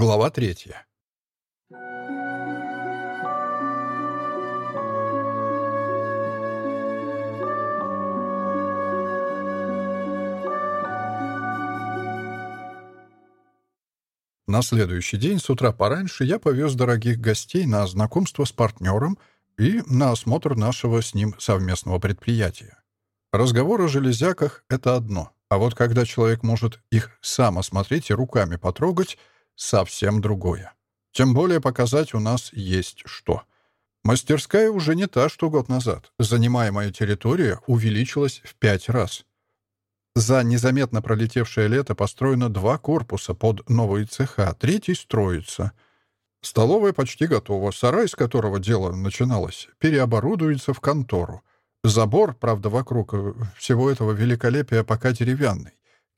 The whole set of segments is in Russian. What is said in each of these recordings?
Глава третья. На следующий день с утра пораньше я повез дорогих гостей на знакомство с партнером и на осмотр нашего с ним совместного предприятия. Разговор о железяках — это одно, а вот когда человек может их сам осмотреть и руками потрогать — совсем другое. Тем более показать у нас есть что. Мастерская уже не та, что год назад. Занимаемая территория увеличилась в пять раз. За незаметно пролетевшее лето построено два корпуса под новые цеха, третий строится. Столовая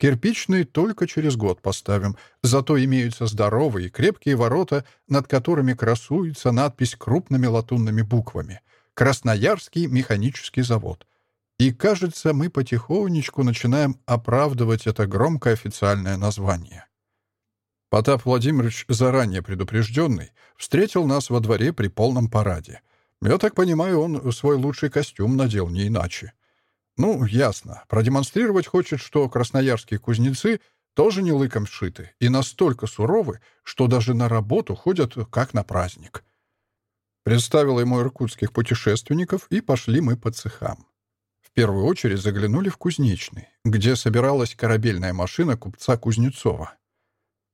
почти готова, сарай, с которого дело начиналось, переоборудуется в контору. Забор, правда, вокруг э, всего этого великолепия пока деревянный. Кирпичный только через год поставим, зато имеются здоровые крепкие ворота, над которыми красуется надпись крупными латунными буквами «Красноярский механический завод». И, кажется, мы потихонечку начинаем оправдывать это громкое официальное название. Потап Владимирович, заранее предупрежденный, встретил нас во дворе при полном параде. Я так понимаю, он свой лучший костюм надел не иначе. Ну, ясно. Продемонстрировать хочет, что красноярские кузнецы тоже не лыком сшиты и настолько суровы, что даже на работу ходят как на праздник. Представил ему иркутских путешественников, и пошли мы по цехам. В первую очередь заглянули в кузнечный, где собиралась корабельная машина купца Кузнецова.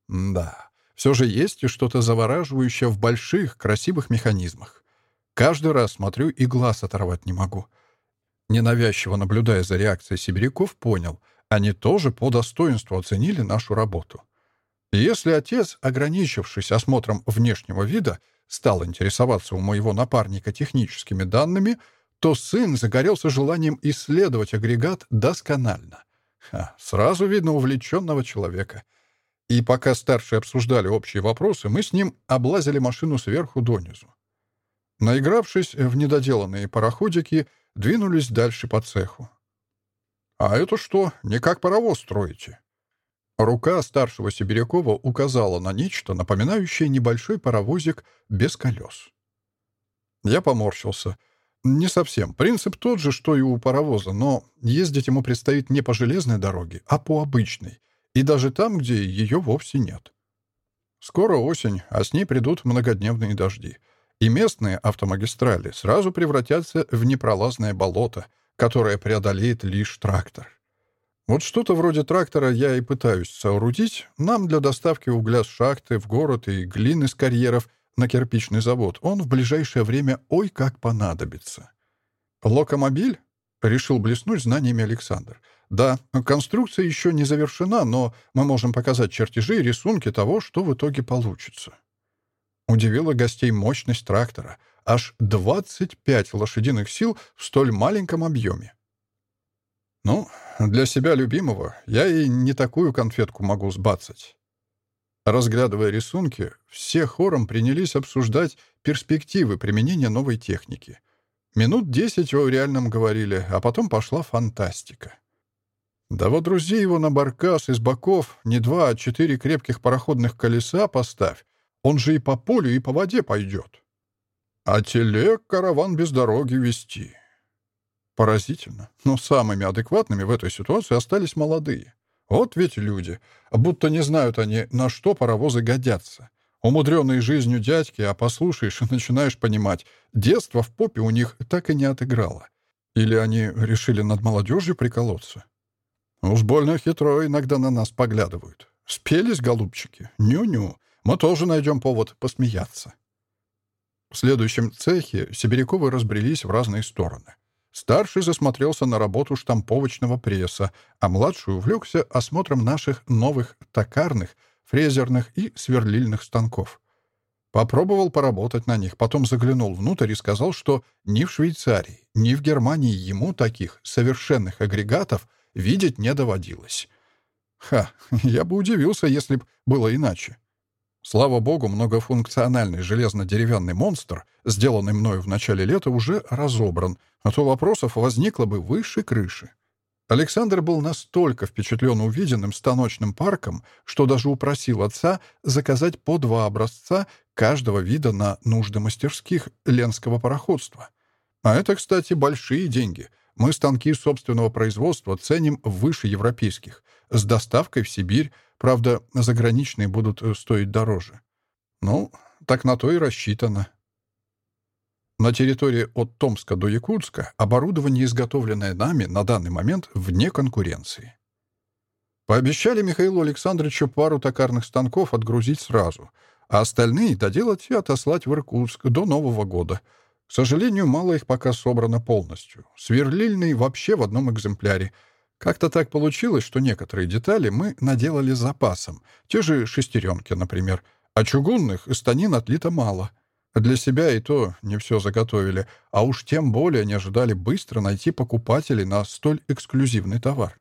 Да, все же есть и что-то завораживающее в больших, красивых механизмах. Каждый раз смотрю и глаз оторвать не могу — Ненавязчиво наблюдая за реакцией сибиряков, понял, они тоже по достоинству оценили нашу работу. И если отец, ограничившись осмотром внешнего вида, стал интересоваться у моего напарника техническими данными — то сын загорелся желанием исследовать агрегат досконально. Ха, сразу видно увлеченного человека. И пока старшие обсуждали общие вопросы, мы с ним облазили машину сверху донизу. Наигравшись в недоделанные пароходики, двинулись дальше по цеху. «А это что, не как паровоз строите?» Рука старшего Сибирякова указала на нечто, напоминающее небольшой паровозик без колес. Я поморщился. Не совсем. Принцип тот же, что и у паровоза, но ездить ему предстоит не по железной дороге, а по обычной. И даже там, где ее вовсе нет. Скоро осень, а с ней придут многодневные дожди. И местные автомагистрали сразу превратятся в непролазное болото, которое преодолеет лишь трактор. Вот что-то вроде трактора я и пытаюсь соорудить. Нам для доставки угля с шахты в город и глины с карьеров на кирпичный завод он в ближайшее время ой как понадобится. «Локомобиль?» — решил блеснуть знаниями Александр. «Да, конструкция еще не завершена, но мы можем показать чертежи и рисунки того, что в итоге получится». Удивило гостей мощность трактора. Аж 25 лошадиных сил в столь маленьком объеме. Ну, для себя любимого я и не такую конфетку могу сбацать. Разглядывая рисунки, все хором принялись обсуждать перспективы применения новой техники. Минут десять о реальном говорили, а потом пошла фантастика. Да вот друзей его на баркас из боков не два, а четыре крепких пароходных колеса поставь, он же и по полю, и по воде пойдет. А телег караван без дороги вести. Поразительно, но самыми адекватными в этой ситуации остались молодые. Вот ведь люди. Будто не знают они, на что паровозы годятся. Умудренные жизнью дядьки, а послушаешь и начинаешь понимать, детство в попе у них так и не отыграло. Или они решили над молодежью приколоться. Уж больно хитро иногда на нас поглядывают. Спелись, голубчики, ню-ню. Мы тоже найдем повод посмеяться. В следующем цехе Сибиряковы разбрелись в разные стороны. Старший засмотрелся на работу штамповочного пресса, а младший увлекся осмотром наших новых токарных, фрезерных и сверлильных станков. Попробовал поработать на них, потом заглянул внутрь и сказал, что ни в Швейцарии, ни в Германии ему таких совершенных агрегатов видеть не доводилось. Ха, я бы удивился, если б было иначе. Слава богу, многофункциональный железно деревянный монстр, сделанный мною в начале лета, уже разобран, а то вопросов возникло бы выше крыши. Александр был настолько впечатлен увиденным станочным парком, что даже упросил отца заказать по два образца каждого вида на нужды мастерских Ленского пароходства. А это, кстати, большие деньги. Мы станки собственного производства ценим выше европейских, с доставкой в Сибирь, Правда, заграничные будут э, стоить дороже. Ну, так на то и рассчитано. На территории от Томска до Якутска оборудование, изготовленное нами, на данный момент вне конкуренции. Пообещали Михаилу Александровичу пару токарных станков отгрузить сразу, а остальные доделать и отослать в Иркутск до Нового года. К сожалению, мало их пока собрано полностью. Сверлильный вообще в одном экземпляре — как-то так получилось, что некоторые детали мы наделали запасом. Те же шестеренки, например. А чугунных из станин отлито мало. Для себя и то не все заготовили, а уж тем более не ожидали быстро найти покупателей на столь эксклюзивный товар.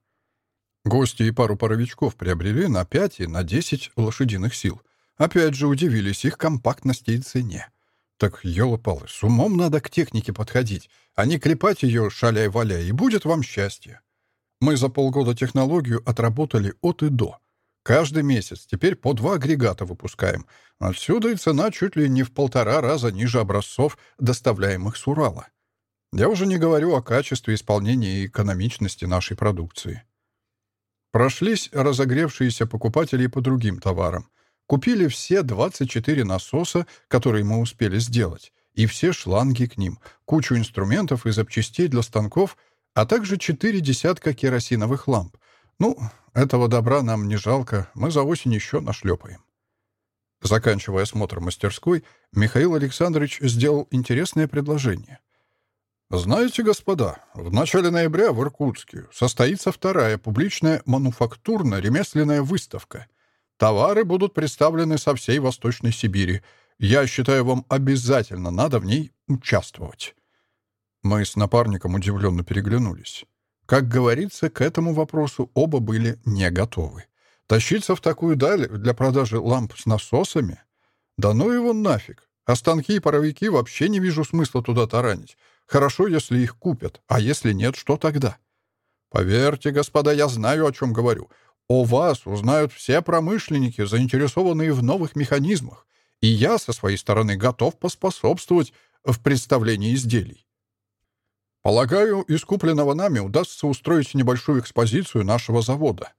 Гости и пару паровичков приобрели на 5 и на 10 лошадиных сил. Опять же удивились их компактности и цене. Так, елопалы, с умом надо к технике подходить, а не крепать ее шаляй-валяй, и будет вам счастье. Мы за полгода технологию отработали от и до — Каждый месяц теперь по два агрегата выпускаем. Отсюда и цена чуть ли не в полтора раза ниже образцов, доставляемых с Урала. Я уже не говорю о качестве исполнения и экономичности нашей продукции. Прошлись разогревшиеся покупатели по другим товарам. Купили все 24 насоса, которые мы успели сделать, и все шланги к ним, кучу инструментов и запчастей для станков, а также четыре десятка керосиновых ламп, ну, этого добра нам не жалко, мы за осень еще нашлепаем. Заканчивая осмотр мастерской, Михаил Александрович сделал интересное предложение. «Знаете, господа, в начале ноября в Иркутске состоится вторая публичная мануфактурно-ремесленная выставка. Товары будут представлены со всей Восточной Сибири. Я считаю, вам обязательно надо в ней участвовать». Мы с напарником удивленно переглянулись. Как говорится, к этому вопросу оба были не готовы. Тащиться в такую даль для продажи ламп с насосами? Да ну его нафиг. А станки и паровики вообще не вижу смысла туда таранить. Хорошо, если их купят, а если нет, что тогда? Поверьте, господа, я знаю, о чем говорю. О вас узнают все Полагаю, искупленного нами удастся устроить небольшую экспозицию нашего завода.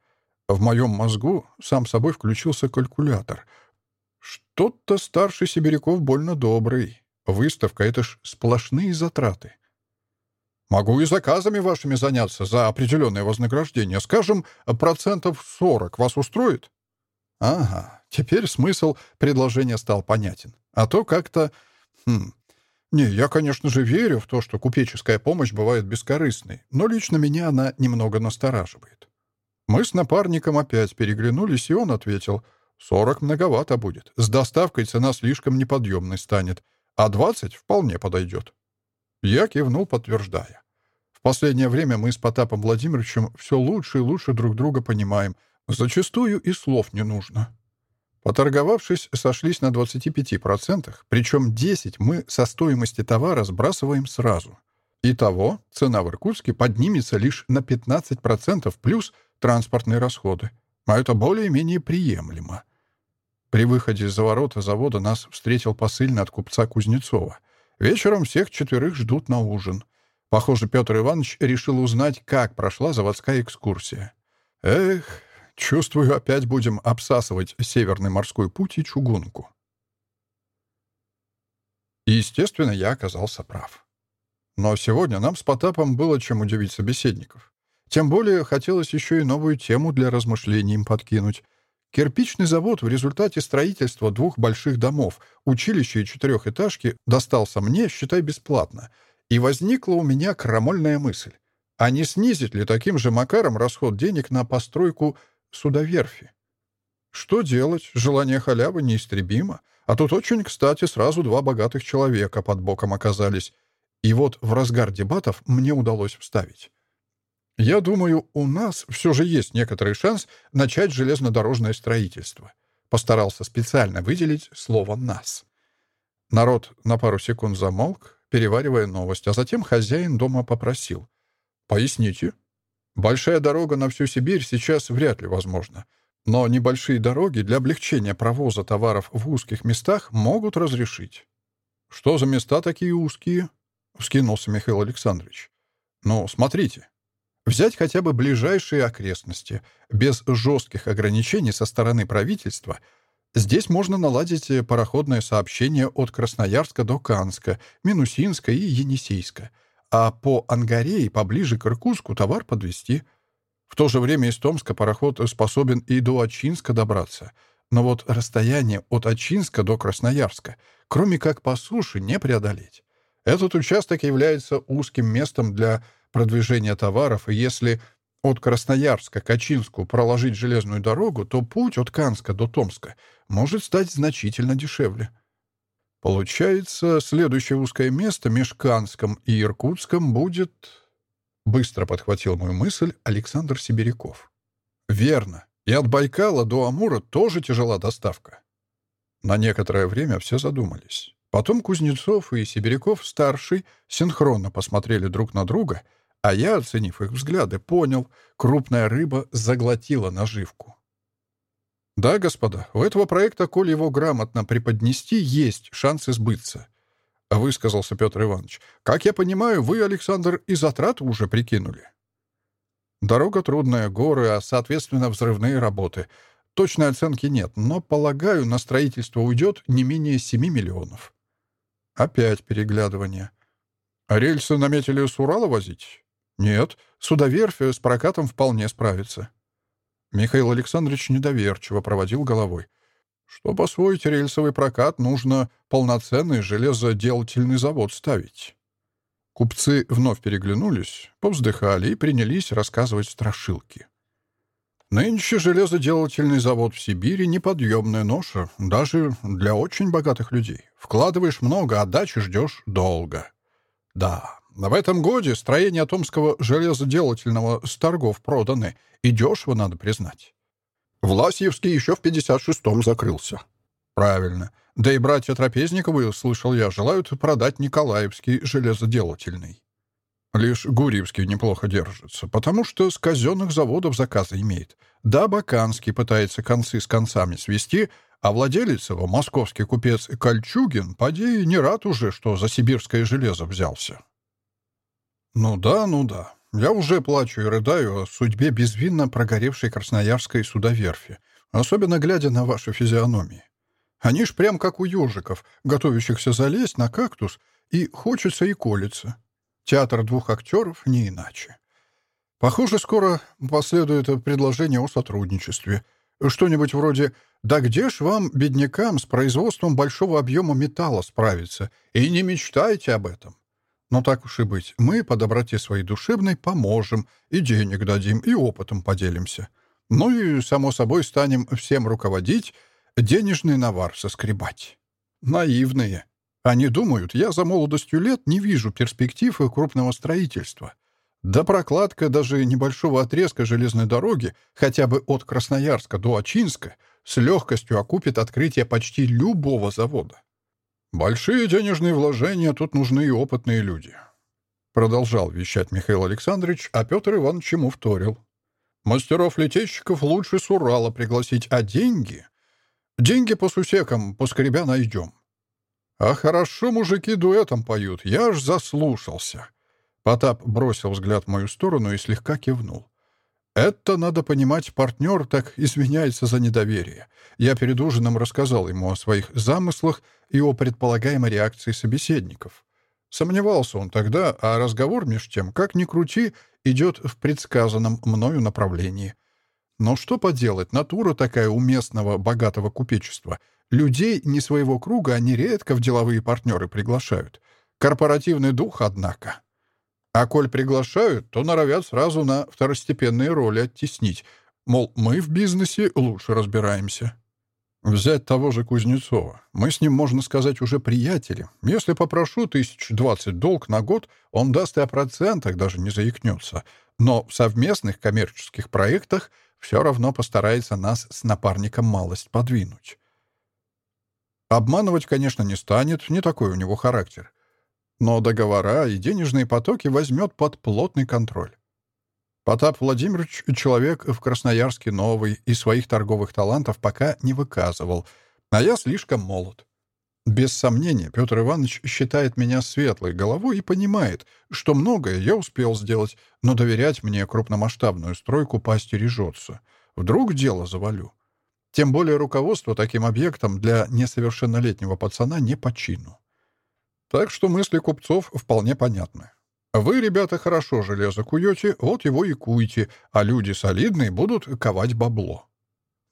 В моем мозгу сам собой включился калькулятор. Что-то старший сибиряков больно добрый. Выставка — это ж сплошные затраты. Могу и заказами вашими заняться за определенное вознаграждение. Скажем, процентов 40 вас устроит? Ага, теперь смысл предложения стал понятен. А то как-то... Хм, не, я, конечно же, верю в то, что купеческая помощь бывает бескорыстной, но лично меня она немного настораживает. Мы с напарником опять переглянулись, и он ответил, «Сорок многовато будет. С доставкой цена слишком неподъемной станет, а двадцать вполне подойдет». Я кивнул, подтверждая. В последнее время мы с Потапом Владимировичем все лучше и лучше друг друга понимаем. Зачастую и слов не нужно. Поторговавшись сошлись на 25%, причем 10 мы со стоимости товара сбрасываем сразу. Итого цена в Иркутске поднимется лишь на 15% плюс транспортные расходы. А это более-менее приемлемо. При выходе за ворота завода нас встретил посыльный от купца Кузнецова. Вечером всех четверых ждут на ужин. Похоже, Петр Иванович решил узнать, как прошла заводская экскурсия. Эх, Чувствую, опять будем обсасывать Северный морской путь и чугунку. И, естественно, я оказался прав. Но сегодня нам с Потапом было чем удивить собеседников. Тем более хотелось еще и новую тему для размышлений им подкинуть. Кирпичный завод в результате строительства двух больших домов, училища и четырехэтажки достался мне, считай, бесплатно. И возникла у меня крамольная мысль. А не снизить ли таким же макаром расход денег на постройку судоверфи. Что делать? Желание халявы неистребимо. А тут очень, кстати, сразу два богатых человека под боком оказались. И вот в разгар дебатов мне удалось вставить. Я думаю, у нас все же есть некоторый шанс начать железнодорожное строительство. Постарался специально выделить слово «нас». Народ на пару секунд замолк, переваривая Большая дорога на всю Сибирь сейчас вряд ли возможна. Но небольшие дороги для облегчения провоза товаров в узких местах могут разрешить. «Что за места такие узкие?» — вскинулся Михаил Александрович. «Ну, смотрите. Взять хотя бы ближайшие окрестности, без жестких ограничений со стороны правительства. Здесь можно наладить э, пароходное сообщение от Красноярска до Канска, Минусинска и Енисейска — а по Ангаре и поближе к Иркутску товар подвести. В то же время из Томска пароход способен и до Ачинска добраться. Но вот расстояние от Ачинска до Красноярска, кроме как по суше, не преодолеть. Этот участок является узким местом для продвижения товаров, и если от Красноярска к Ачинску проложить железную дорогу, то путь от Канска до Томска может стать значительно дешевле. Получается, следующее узкое место меж Канском и Иркутском будет... Быстро подхватил мою мысль Александр Сибиряков. Верно. И от Байкала до Амура тоже тяжела доставка. На некоторое время все задумались. Потом Кузнецов и Сибиряков-старший синхронно посмотрели друг на друга, а я, оценив их взгляды, понял, крупная рыба заглотила наживку. «Да, господа, у этого проекта, коль его грамотно преподнести, есть шансы сбыться», — высказался Петр Иванович. «Как я понимаю, вы, Александр, и затраты уже прикинули». «Дорога трудная, горы, а, соответственно, взрывные работы. Точной оценки нет, но, полагаю, на строительство уйдет не менее 7 миллионов». Опять переглядывание. «А рельсы наметили с Урала возить?» «Нет, судоверфь с прокатом вполне справится». Михаил Александрович недоверчиво проводил головой. «Чтобы освоить рельсовый прокат, нужно полноценный железоделательный завод ставить». Купцы вновь переглянулись, повздыхали и принялись рассказывать страшилки. Нынче железоделательный завод в Сибири — неподъемная ноша, даже для очень богатых людей. Вкладываешь много, а дачи ждешь долго. Да, в этом годе строение Томского железоделательного с торгов проданы, и дешево, надо признать. Власьевский еще в 56-м закрылся. Правильно. Да и братья Трапезниковы, слышал я, желают продать Николаевский железоделательный. Лишь Гурьевский неплохо держится, потому что с казенных заводов заказы имеет. Да, Баканский пытается концы с концами свести, а владелец его, московский купец Кольчугин, поди не рад уже, что за сибирское железо взялся. «Ну да, ну да. Я уже плачу и рыдаю о судьбе безвинно прогоревшей красноярской судоверфи, особенно глядя на ваши физиономии. Они ж прям как у ежиков, готовящихся залезть на кактус, и хочется и колется. Театр двух актеров не иначе. Похоже, скоро последует предложение о сотрудничестве. Что-нибудь вроде «Да где ж вам, беднякам, с производством большого объема металла справиться? И не мечтайте об этом. Но так уж и быть, мы по доброте своей душевной поможем, и денег дадим, и опытом поделимся. Ну и, само собой, станем всем руководить, денежный навар соскребать. Наивные. Они думают, я за молодостью лет не вижу перспектив крупного строительства. Да прокладка даже небольшого отрезка железной дороги, хотя бы от Красноярска до Большие денежные вложения тут нужны и опытные люди. Продолжал вещать Михаил Александрович, а Петр Иванович ему вторил. Мастеров-летейщиков лучше с Урала пригласить, а деньги... Деньги по сусекам, по скребя найдем. А хорошо мужики дуэтом поют, я ж заслушался. Потап бросил взгляд в мою сторону и слегка кивнул. Это, надо понимать, партнер так извиняется за недоверие. Я перед ужином рассказал ему о своих замыслах и о предполагаемой реакции собеседников. Сомневался он тогда, а разговор меж тем, как ни крути, идет в предсказанном мною направлении. Но что поделать, натура такая у местного богатого купечества. Людей не своего круга они редко в деловые партнеры А коль приглашают, то норовят сразу на второстепенные роли оттеснить. Мол, мы в бизнесе лучше разбираемся. Взять того же Кузнецова. Мы с ним, можно сказать, уже приятели. Если попрошу тысяч двадцать долг на год, он даст и о процентах, даже не заикнется. Но в совместных коммерческих проектах все равно постарается нас с напарником малость подвинуть. Обманывать, конечно, не станет, не такой у него характер. Но договора и денежные потоки возьмет под плотный контроль. Потап Владимирович человек в Красноярске новый и своих торговых талантов пока не выказывал, а я слишком молод. Без сомнения, Петр Иванович считает меня светлой головой и понимает, что многое я успел сделать, но доверять мне крупномасштабную стройку пасти поостережется. Вдруг дело завалю. Тем более руководство таким объектом для несовершеннолетнего пацана не по чину. Так что мысли купцов вполне понятны. Вы, ребята, хорошо железо куете, вот его и куйте, а люди солидные будут ковать бабло.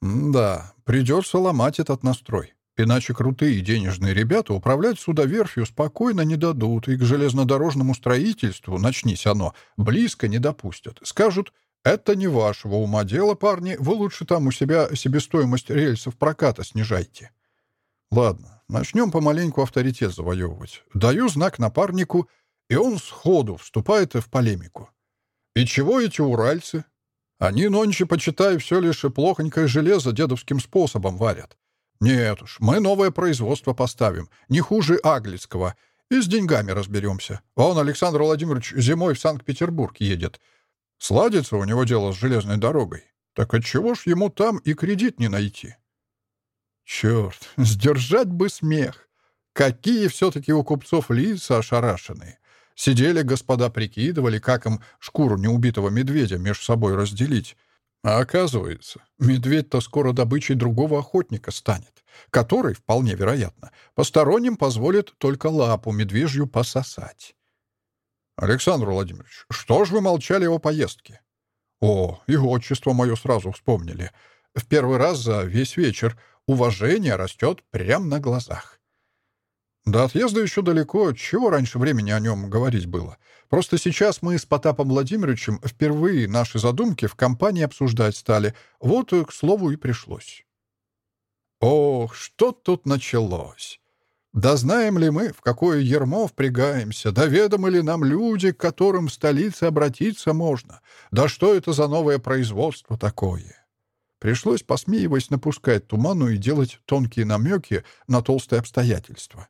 М да, придется ломать этот настрой. Иначе крутые денежные ребята управлять судоверфью спокойно не дадут, и к железнодорожному строительству, начнись оно, близко не допустят. Скажут, это не вашего ума дело, парни, вы лучше там у себя себестоимость рельсов проката снижайте. Ладно, начнем помаленьку авторитет завоевывать. Даю знак напарнику, и он сходу вступает в полемику. И чего эти уральцы? Они нонче, почитай, все лишь плохонькое железо дедовским способом варят. «Нет уж, мы новое производство поставим, не хуже Аглицкого, и с деньгами разберемся. Он, Александр Владимирович, зимой в Санкт-Петербург едет. Сладится у него дело с железной дорогой. Так отчего ж ему там и кредит не найти?» Черт, сдержать бы смех. Какие все-таки у купцов лица ошарашенные. Сидели господа, прикидывали, как им шкуру неубитого медведя между собой разделить. А оказывается, медведь-то скоро добычей другого охотника станет, который, вполне вероятно, посторонним позволит только лапу медвежью пососать. «Александр Владимирович, что ж вы молчали о уважение растет прямо на глазах. До отъезда еще далеко, чего раньше времени о нем говорить было. Просто сейчас мы с Потапом Владимировичем впервые наши задумки в компании обсуждать стали. Вот, э, к слову, и пришлось. Ох, что тут началось! Да знаем ли мы, в какое ермо впрягаемся, да ведомы ли нам люди, к которым в столице обратиться можно, да что это за новое производство такое? Пришлось, посмеиваясь, напускать туману и делать тонкие намеки на толстые обстоятельства.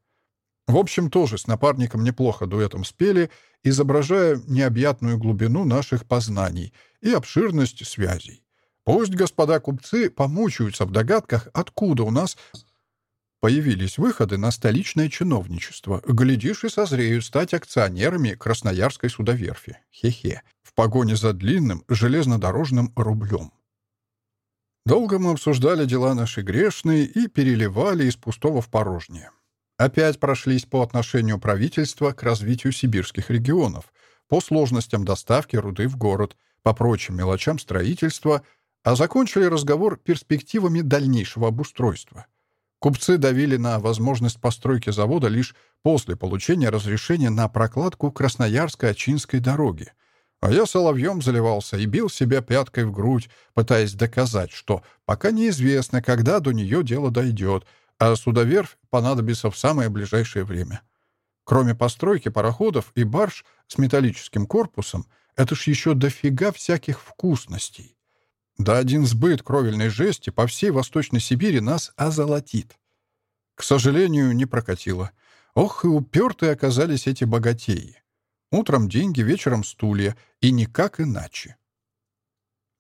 В общем, тоже с напарником неплохо дуэтом спели, изображая необъятную глубину наших познаний и обширность связей. Пусть господа купцы помучаются в догадках, откуда у нас появились выходы на столичное чиновничество. Глядишь и созреют стать акционерами Красноярской судоверфи. Хе-хе. В погоне за длинным железнодорожным рублем. Долго мы обсуждали дела наши грешные и переливали из пустого в порожнее. Опять прошлись по отношению правительства к развитию сибирских регионов, по сложностям доставки руды в город, по прочим мелочам строительства, а закончили разговор перспективами дальнейшего обустройства. Купцы давили на возможность постройки завода лишь после получения разрешения на прокладку Красноярско-Очинской дороги — а я соловьем заливался и бил себя пяткой в грудь, пытаясь доказать, что пока неизвестно, когда до нее дело дойдет, а судоверфь понадобится в самое ближайшее время. Кроме постройки пароходов и барж с металлическим корпусом, это ж еще дофига всяких вкусностей. Да один сбыт кровельной жести по всей Восточной Сибири нас озолотит. К сожалению, не прокатило. Ох, и упертые оказались эти богатеи. Утром деньги, вечером стулья. И никак иначе.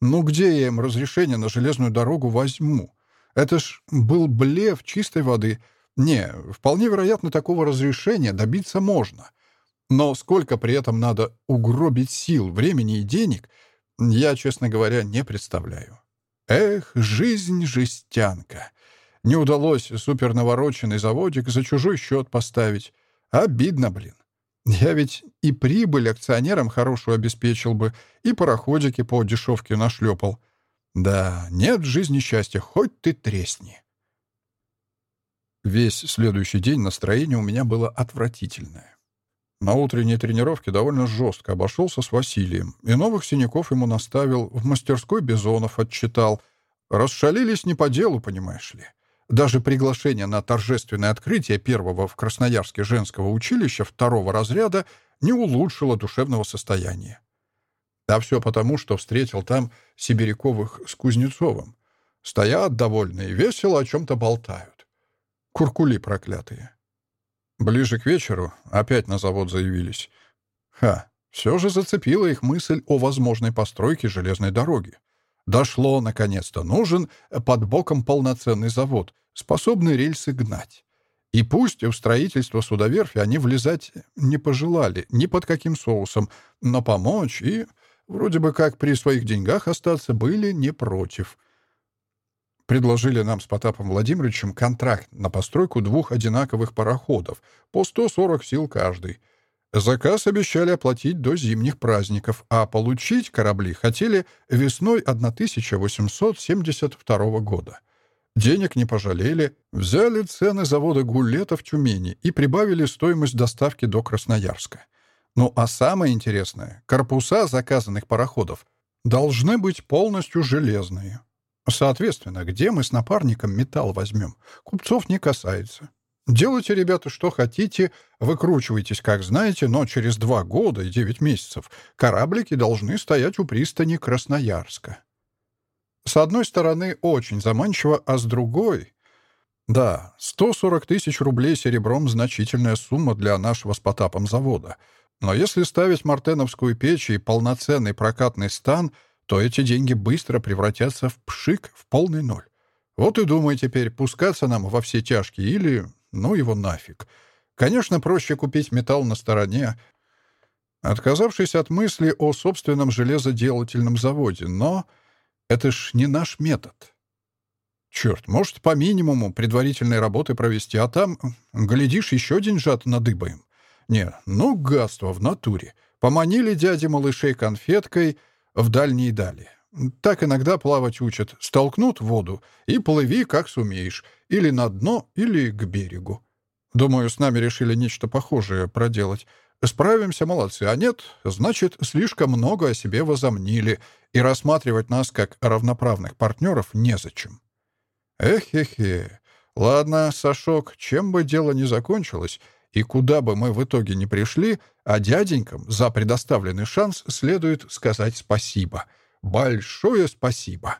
Ну где я им разрешение на железную дорогу возьму? Это ж был блеф чистой воды. Не, вполне вероятно, такого разрешения добиться можно. Но сколько при этом надо угробить сил, времени и денег, я, честно говоря, не представляю. Эх, жизнь жестянка. Не удалось супернавороченный заводик за чужой счет поставить. Обидно, блин. Я ведь и прибыль акционерам хорошую обеспечил бы, и пароходики по дешевке нашлепал. Да, нет в жизни счастья, хоть ты тресни. Весь следующий день настроение у меня было отвратительное. На утренней тренировке довольно жестко обошелся с Василием, и новых синяков ему наставил, в мастерской Бизонов отчитал. Расшалились не по делу, понимаешь ли. Даже приглашение на торжественное открытие первого в Красноярске женского училища второго разряда не улучшило душевного состояния. А все потому, что встретил там Сибиряковых с Кузнецовым. Стоят довольные, весело о чем-то болтают. Куркули проклятые. Ближе к вечеру опять на завод заявились. Ха, все же зацепила их мысль о возможной постройке железной дороги. Дошло, наконец-то, нужен под боком полноценный завод, способный рельсы гнать. И пусть в строительство судоверфи они влезать не пожелали, ни под каким соусом, но помочь и, вроде бы как при своих деньгах остаться, были не против. Предложили нам с Потапом Владимировичем контракт на постройку двух одинаковых пароходов, по 140 сил каждый. Заказ обещали оплатить до зимних праздников, а получить корабли хотели весной 1872 года. Денег не пожалели, взяли цены завода «Гулета» в Тюмени и прибавили стоимость доставки до Красноярска. Ну а самое интересное, корпуса заказанных пароходов должны быть полностью железные. Соответственно, где мы с напарником металл возьмем, купцов не касается. Делайте, ребята, что хотите, выкручивайтесь, как знаете, но через два года и девять месяцев кораблики должны стоять у пристани Красноярска. С одной стороны, очень заманчиво, а с другой... Да, 140 тысяч рублей серебром — значительная сумма для нашего с Потапом завода. Но если ставить мартеновскую печь и полноценный прокатный стан, то эти деньги быстро превратятся в пшик в полный ноль. Вот и думай теперь, пускаться нам во все тяжкие или... ну его нафиг. Конечно, проще купить металл на стороне, отказавшись от мысли о собственном железоделательном заводе, но это ж не наш метод. Черт, может, по минимуму предварительной работы провести, а там, глядишь, еще деньжат надыбаем. Не, ну, гадство в натуре. Поманили дяди малышей конфеткой в дальние дали. Так иногда плавать учат. Столкнут в воду и плыви, как сумеешь. Или на дно, или к берегу. Думаю, с нами решили нечто похожее проделать. Справимся, молодцы, а нет, значит, слишком много о себе возомнили, и рассматривать нас как равноправных партнеров незачем. Эх-хе-хе. Ладно, Сашок, чем бы дело ни закончилось, и куда бы мы в итоге ни пришли, а дяденькам за предоставленный шанс следует сказать спасибо. Большое спасибо.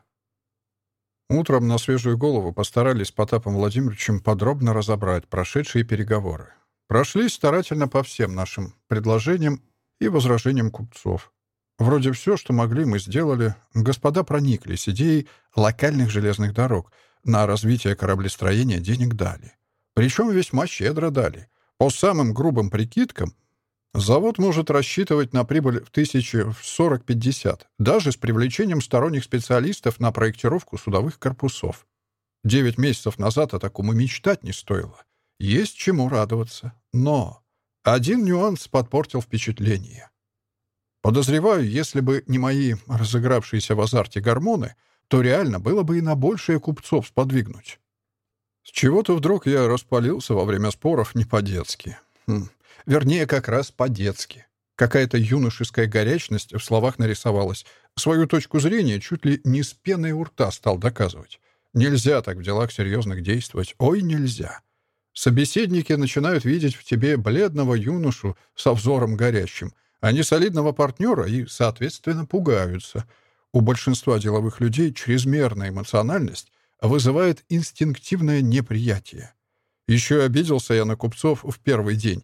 Утром на свежую голову постарались с Потапом Владимировичем подробно разобрать прошедшие переговоры. Прошлись старательно по всем нашим предложениям и возражениям купцов. Вроде все, что могли, мы сделали. Господа прониклись идеей локальных железных дорог. На развитие кораблестроения денег дали. Причем весьма щедро дали. По самым грубым прикидкам, завод может рассчитывать на прибыль в тысячи в 40-50, даже с привлечением сторонних специалистов на проектировку судовых корпусов. Девять месяцев назад о таком и мечтать не стоило. Есть чему радоваться. Но один нюанс подпортил впечатление. Подозреваю, если бы не мои разыгравшиеся в азарте гормоны, то реально было бы и на большее купцов сподвигнуть. С чего-то вдруг я распалился во время споров не по-детски. Хм. вернее, как раз по-детски. Какая-то юношеская горячность в словах нарисовалась. Свою точку зрения чуть ли не с пеной у рта стал доказывать. Нельзя так в делах серьезных действовать. Ой, нельзя. Собеседники начинают видеть в тебе бледного юношу со взором горящим, а не солидного партнера и, соответственно, пугаются. У большинства деловых людей чрезмерная эмоциональность вызывает инстинктивное неприятие. Еще обиделся я на купцов в первый день,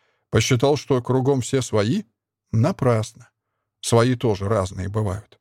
ну прям как дитё малое, которому красивой игрушки не досталось. А Кузнецов, похоже, это заметил. Стыдно, Саша, в твои-то годы допускать столь непростительные проколы. И малый возраст нового тела тут не должен служить оправданием. Вон, с дамским обществом ты за лето полностью освоился. Гормональные всплески в общении с прекрасной половиной человечества тебе жить уже не мешают. Почему ж на переговорах расслабился? Посчитал, что кругом все свои? Напрасно. Свои тоже разные бывают.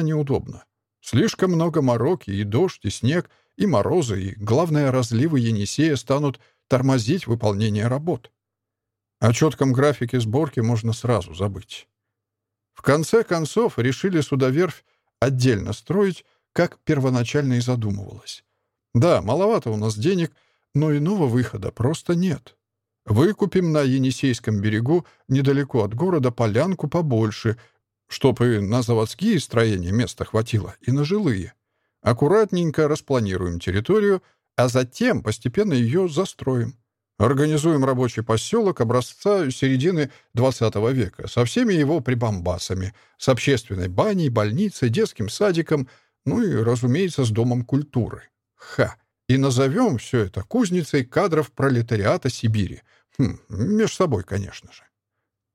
Постарайся в дальнейшем при деловых контактах вести себя осмотрительнее. Общий план действий на ближайшее время обсуждали долго. На заводе пароходные корпуса делать негде, и земли, свободной под новые цеха, рядом почти не осталось. Колепать суда на берегу Енисея под открытым небом по образу и подобию завода в Западной Сибири ужасно неудобно. Слишком много мороки, и дождь, и снег, и морозы, и, главное, разливы Енисея станут тормозить выполнение работ. О четком графике сборки можно сразу забыть. В конце концов, решили судоверфь отдельно строить, как первоначально и задумывалось. Да, маловато у нас денег, но иного выхода просто нет. Выкупим на Енисейском берегу, недалеко от города, полянку побольше, чтоб и на заводские строения места хватило, и на жилые. Аккуратненько распланируем территорию, а затем постепенно ее застроим. Организуем рабочий поселок образца середины XX века со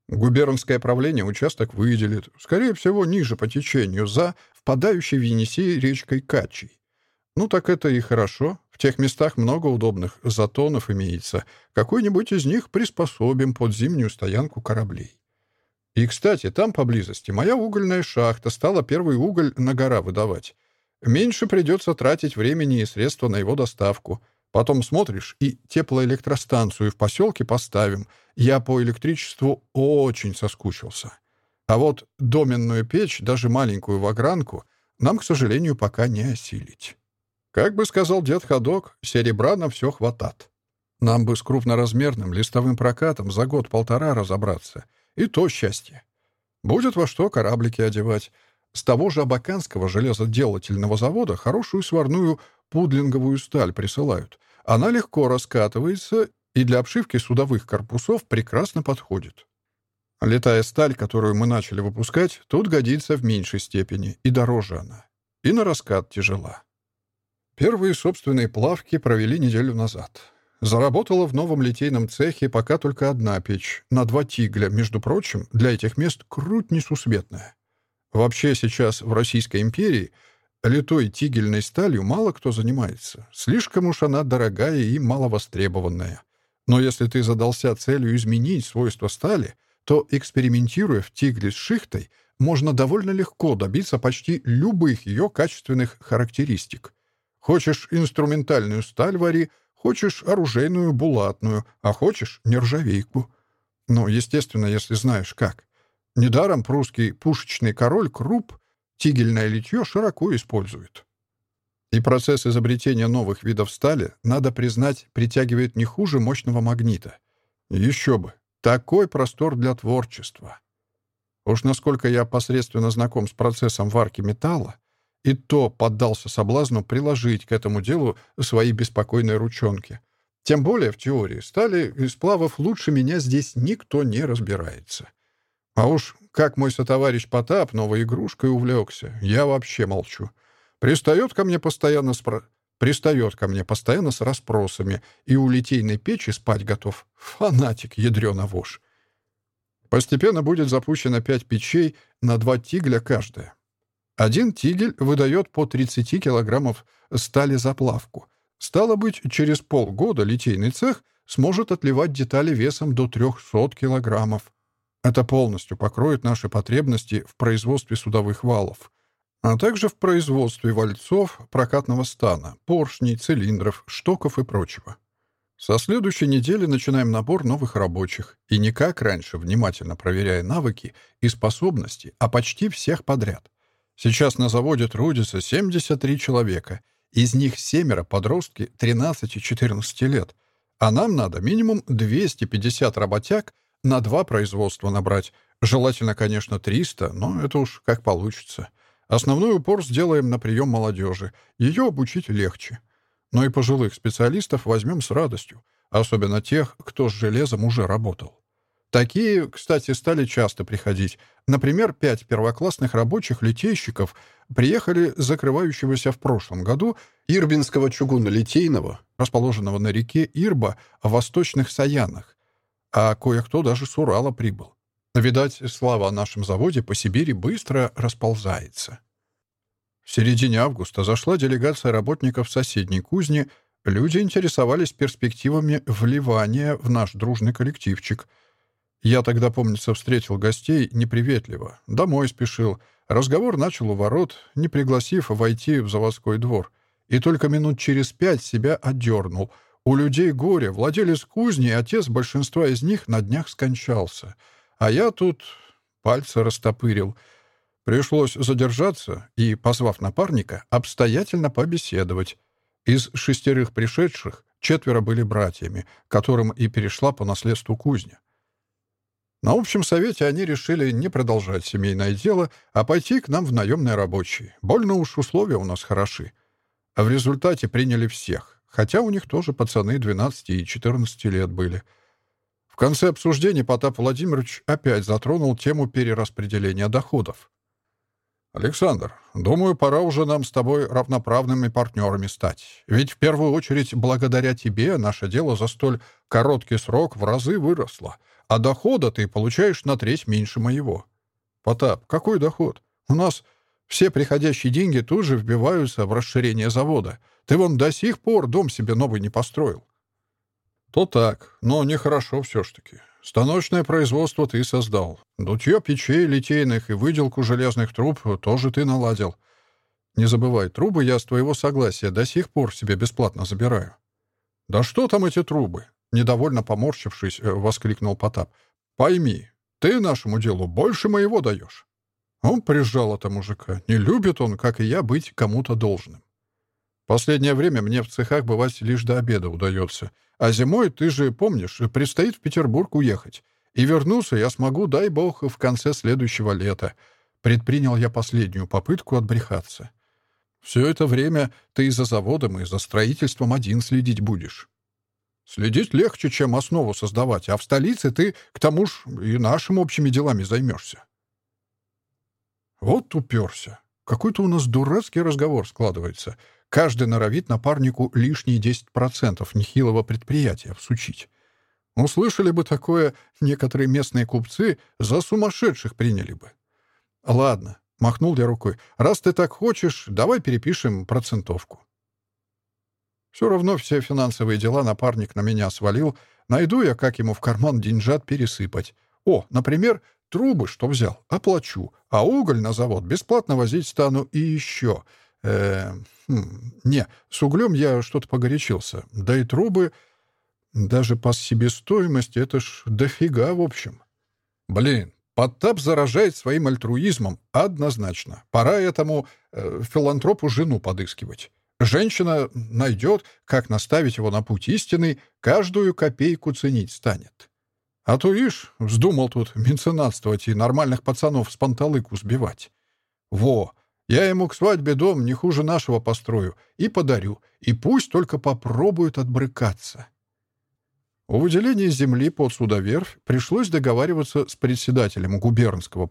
всеми его прибамбасами, с общественной баней, больницей, детским садиком, ну и, разумеется, с Домом культуры. Ха! И назовем все это кузницей кадров пролетариата Сибири. Хм, меж собой, конечно же. Губернское правление участок выделит, скорее всего, ниже по течению, за впадающей в Енисей речкой Качей. Ну так это и хорошо. В тех местах много удобных затонов имеется. Какой-нибудь из них приспособим под зимнюю стоянку кораблей. И, кстати, там поблизости моя угольная шахта стала первый уголь на гора выдавать. Меньше придется тратить времени и средства на его доставку. Потом смотришь, и теплоэлектростанцию в поселке поставим. Я по электричеству очень соскучился. А вот доменную печь, даже маленькую вагранку, нам, к сожалению, пока не осилить. Как бы сказал дед Ходок, серебра на все хватат. Нам бы с крупноразмерным листовым прокатом за год-полтора разобраться. И то счастье. Будет во что кораблики одевать. С того же Абаканского железоделательного завода хорошую сварную пудлинговую сталь присылают. Она легко раскатывается и для обшивки судовых корпусов прекрасно подходит. Летая сталь, которую мы начали выпускать, тут годится в меньшей степени, и дороже она. И на раскат тяжела. Первые собственные плавки провели неделю назад. Заработала в новом литейном цехе пока только одна печь, на два тигля, между прочим, для этих мест круть несусветная. Вообще сейчас в Российской империи литой тигельной сталью мало кто занимается. Слишком уж она дорогая и маловостребованная. Но если ты задался целью изменить свойства стали, то, экспериментируя в тигле с шихтой, можно довольно легко добиться почти любых ее качественных характеристик — Хочешь инструментальную сталь вари, хочешь оружейную булатную, а хочешь нержавейку. Ну, естественно, если знаешь как. Недаром прусский пушечный король Круп тигельное литье широко использует. И процесс изобретения новых видов стали, надо признать, притягивает не хуже мощного магнита. Еще бы, такой простор для творчества. Уж насколько я посредственно знаком с процессом варки металла, и то поддался соблазну приложить к этому делу свои беспокойные ручонки. Тем более в теории стали из сплавов лучше меня здесь никто не разбирается. А уж как мой сотоварищ Потап новой игрушкой увлекся, я вообще молчу. Пристает ко мне постоянно с про... Пристает ко мне постоянно с расспросами и у литейной печи спать готов. Фанатик, ядрёна вошь. Постепенно будет запущено пять печей на два тигля каждая. Один тигель выдает по 30 килограммов стали за плавку. Стало быть, через полгода литейный цех сможет отливать детали весом до 300 килограммов. Это полностью покроет наши потребности в производстве судовых валов, а также в производстве вальцов, прокатного стана, поршней, цилиндров, штоков и прочего. Со следующей недели начинаем набор новых рабочих, и не как раньше, внимательно проверяя навыки и способности, а почти всех подряд. Сейчас на заводе трудится 73 человека, из них семеро подростки 13-14 лет, а нам надо минимум 250 работяг на два производства набрать, желательно, конечно, 300, но это уж как получится. Основной упор сделаем на прием молодежи. Ее обучить легче. Но и пожилых специалистов возьмем с радостью, особенно тех, кто с железом уже работал. Такие, кстати, стали часто приходить. Например, пять первоклассных рабочих литейщиков приехали с закрывающегося в прошлом году Ирбинского чугуна-литейного, расположенного на реке Ирба в Восточных Саянах, а кое-кто даже с Урала прибыл. Видать, слава о нашем заводе по Сибири быстро расползается. В середине августа зашла делегация работников соседней кузни. Люди интересовались перспективами вливания в наш дружный коллективчик — я тогда, помнится, встретил гостей неприветливо. Домой спешил. Разговор начал у ворот, не пригласив войти в заводской двор. И только минут через пять себя отдернул. У людей горе, владелец кузни и отец большинства из них на днях скончался. А я тут пальцы растопырил. Пришлось задержаться и, позвав напарника, обстоятельно побеседовать. Из шестерых пришедших четверо были братьями, которым и перешла по наследству кузня. На общем совете они решили не продолжать семейное дело, а пойти к нам в наемные рабочие. Больно уж условия у нас хороши. А в результате приняли всех — хотя у них тоже пацаны 12 и 14 лет были. В конце обсуждения Потап Владимирович опять затронул тему перераспределения доходов. «Александр, думаю, пора уже нам с тобой равноправными партнерами стать. Ведь в первую очередь благодаря тебе наше дело за столь короткий срок в разы выросло, а дохода ты получаешь на треть меньше моего». «Потап, какой доход? У нас все приходящие деньги тут же вбиваются в расширение завода. Ты вон до сих пор дом себе новый не построил». «То так, но нехорошо все ж таки. Станочное производство ты создал. Дутье печей литейных и выделку железных труб тоже ты наладил. Не забывай, трубы я с твоего согласия до сих пор себе бесплатно забираю. Да что там эти трубы? Недовольно поморщившись, э, воскликнул Потап. Пойми, ты нашему делу больше моего даешь. Он прижал это мужика. Не любит он, как и я, быть кому-то должным. Последнее время мне в цехах бывать лишь до обеда удается — а зимой, ты же помнишь, предстоит в Петербург уехать. И вернуться я смогу, дай бог, в конце следующего лета. Предпринял я последнюю попытку отбрехаться. Все это время ты и за заводом, и за строительством один следить будешь. Следить легче, чем основу создавать, а в столице ты, к тому ж, Каждый норовит напарнику лишние 10% нехилого предприятия всучить. Услышали бы такое, некоторые местные купцы за сумасшедших приняли бы. Ладно, махнул я рукой. Раз ты так хочешь, давай перепишем процентовку. Все равно все финансовые дела напарник на меня свалил. Найду я, как ему в карман деньжат пересыпать. О, например, трубы, что взял, оплачу. А уголь на завод бесплатно возить стану и еще. Эээ... Эм, не, с углем я что-то погорячился. Да и трубы... Даже по себестоимости это ж дофига, в общем. Блин, Потап заражает своим альтруизмом однозначно. Пора этому э, филантропу жену подыскивать. Женщина найдет, как наставить его на путь истинный, каждую копейку ценить станет. А то, ишь, вздумал тут меценатствовать и нормальных пацанов с панталыку сбивать. Во! я ему к свадьбе дом не хуже нашего построю и подарю, и пусть только попробует отбрыкаться. У выделения земли под судоверфь пришлось договариваться с председателем губернского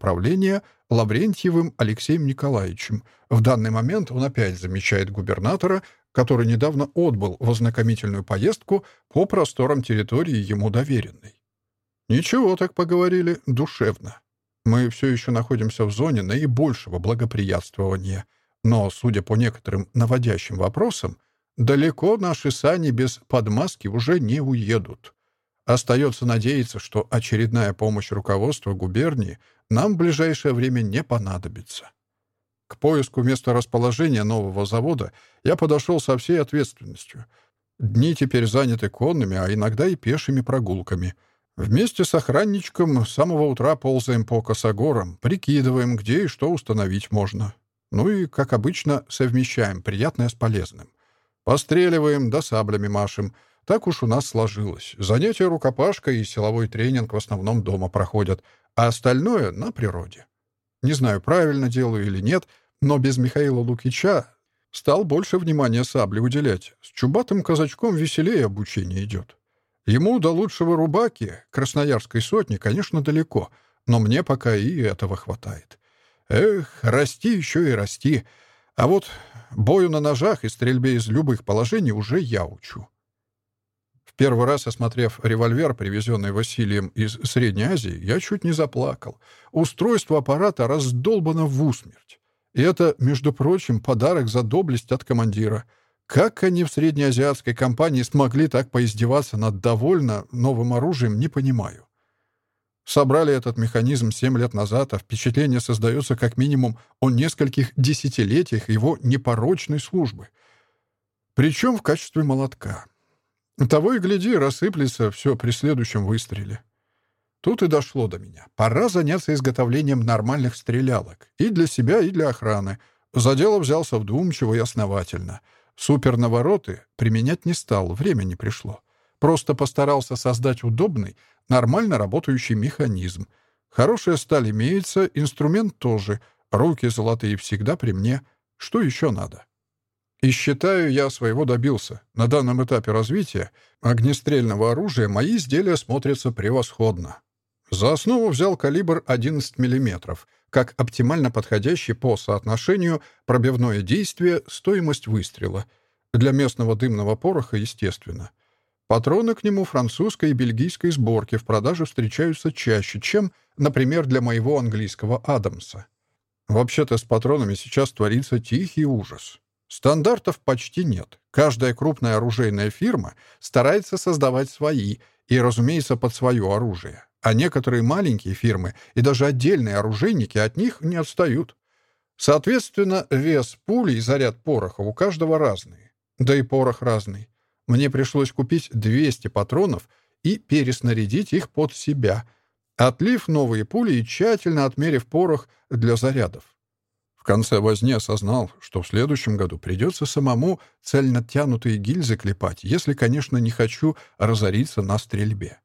правления Лаврентьевым Алексеем Николаевичем. В данный момент он опять замечает губернатора, который недавно отбыл в ознакомительную поездку по просторам территории ему доверенной. Ничего так поговорили душевно. Мы все еще находимся в зоне наибольшего благоприятствования, но, судя по некоторым наводящим вопросам, далеко наши сани без подмазки уже не уедут. Остается надеяться, что очередная помощь руководства губернии нам в ближайшее время не понадобится. К поиску места расположения нового завода я подошел со всей ответственностью. Дни теперь заняты конными, а иногда и пешими прогулками — Вместе с охранничком с самого утра ползаем по косогорам, прикидываем, где и что установить можно. Ну и, как обычно, совмещаем приятное с полезным. Постреливаем, да саблями машем. Так уж у нас сложилось. Занятия рукопашкой и силовой тренинг в основном дома проходят, а остальное — на природе. Не знаю, правильно делаю или нет, но без Михаила Лукича стал больше внимания сабле уделять. С чубатым казачком веселее обучение идет. Ему до лучшего рубаки, красноярской сотни, конечно, далеко, но мне пока и этого хватает. Эх, расти еще и расти. А вот бою на ножах и стрельбе из любых положений уже я учу. В первый раз, осмотрев револьвер, привезенный Василием из Средней Азии, я чуть не заплакал. Устройство аппарата раздолбано в усмерть. И это, между прочим, подарок за доблесть от командира — Как они в среднеазиатской компании смогли так поиздеваться над довольно новым оружием, не понимаю. Собрали этот механизм 7 лет назад, а впечатление создается как минимум о нескольких десятилетиях его непорочной службы. Причем в качестве молотка. Того и гляди, рассыплется все при следующем выстреле. Тут и дошло до меня. Пора заняться изготовлением нормальных стрелялок. И для себя, и для охраны. За дело взялся вдумчиво и основательно — супернавороты применять не стал, время не пришло. Просто постарался создать удобный, нормально работающий механизм. Хорошая сталь имеется, инструмент тоже. Руки золотые всегда при мне. Что еще надо? И считаю, я своего добился. На данном этапе развития огнестрельного оружия мои изделия смотрятся превосходно. За За основу взял калибр 11 мм. Как оптимально подходящий по соотношению пробивное действие стоимость выстрела. Для местного дымного пороха, естественно. Патроны к нему французской и бельгийской сборки в продаже встречаются чаще, чем, например, для моего английского Адамса. Вообще-то с патронами сейчас творится тихий ужас. Стандартов почти нет. Каждая крупная оружейная фирма старается создавать свои, и, разумеется, под свое оружие. А некоторые маленькие фирмы и даже отдельные оружейники от них не отстают. Соответственно, вес пули и заряд пороха у каждого разные. Да и порох разный. Мне пришлось купить 200 патронов и переснарядить их под себя, отлив новые пули и тщательно отмерив порох для зарядов. В конце возни осознал, что в следующем году придется самому цельно тянутые гильзы клепать, если, конечно, не хочу разориться на стрельбе.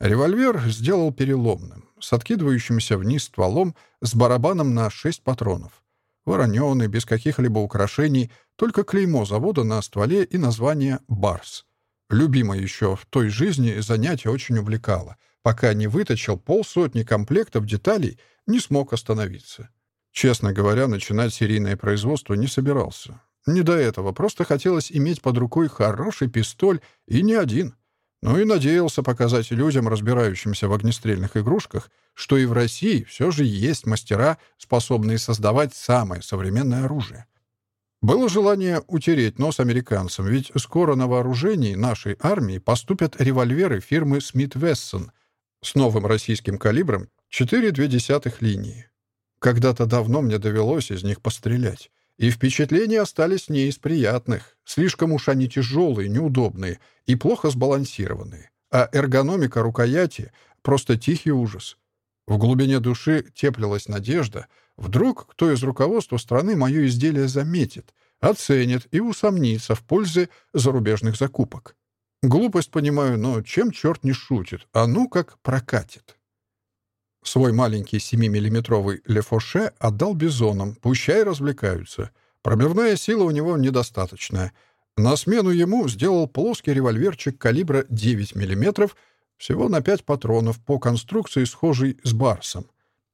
Револьвер сделал переломным, с откидывающимся вниз стволом, с барабаном на 6 патронов. Вороненый, без каких-либо украшений, только клеймо завода на стволе и название «Барс». Любимое еще в той жизни занятие очень увлекало. Пока не выточил полсотни комплектов деталей, не смог остановиться. Честно говоря, начинать серийное производство не собирался. Не до этого, просто хотелось иметь под рукой хороший пистоль и не один. Ну и надеялся показать людям, разбирающимся в огнестрельных игрушках, что и в России все же есть мастера, способные создавать самое современное оружие. Было желание утереть нос американцам, ведь скоро на вооружении нашей армии поступят револьверы фирмы Смит Вессон с новым российским калибром 4,2 линии. Когда-то давно мне довелось из них пострелять, и впечатления остались не из приятных. Слишком уж они тяжелые, неудобные и плохо сбалансированные. А эргономика рукояти — просто тихий ужас. В глубине души теплилась надежда. Вдруг кто из руководства страны мое свой маленький 7-миллиметровый Лефоше отдал бизонам, пущай развлекаются. Пробивная сила у него недостаточная. На смену ему сделал плоский револьверчик калибра 9 мм, всего на 5 патронов, по конструкции схожий с Барсом.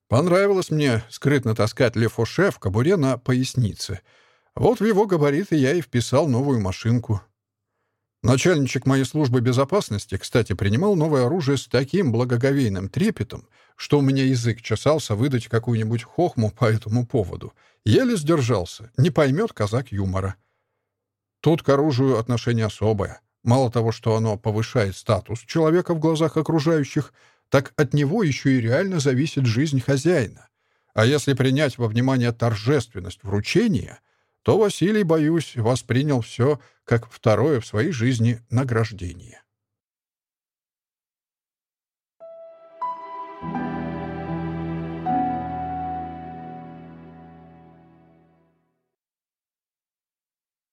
Понравилось мне скрытно таскать Лефоше в кобуре на пояснице. Вот в его габариты я и вписал новую машинку — Начальничек моей службы безопасности, кстати, принимал новое оружие с таким благоговейным трепетом, что у меня язык чесался выдать какую-нибудь хохму по этому поводу. Еле сдержался. Не поймет казак юмора. Тут к оружию отношение особое. Мало того, что оно повышает статус человека в глазах окружающих, так от него еще и реально зависит жизнь хозяина. А если принять во внимание торжественность вручения, то Василий, боюсь, воспринял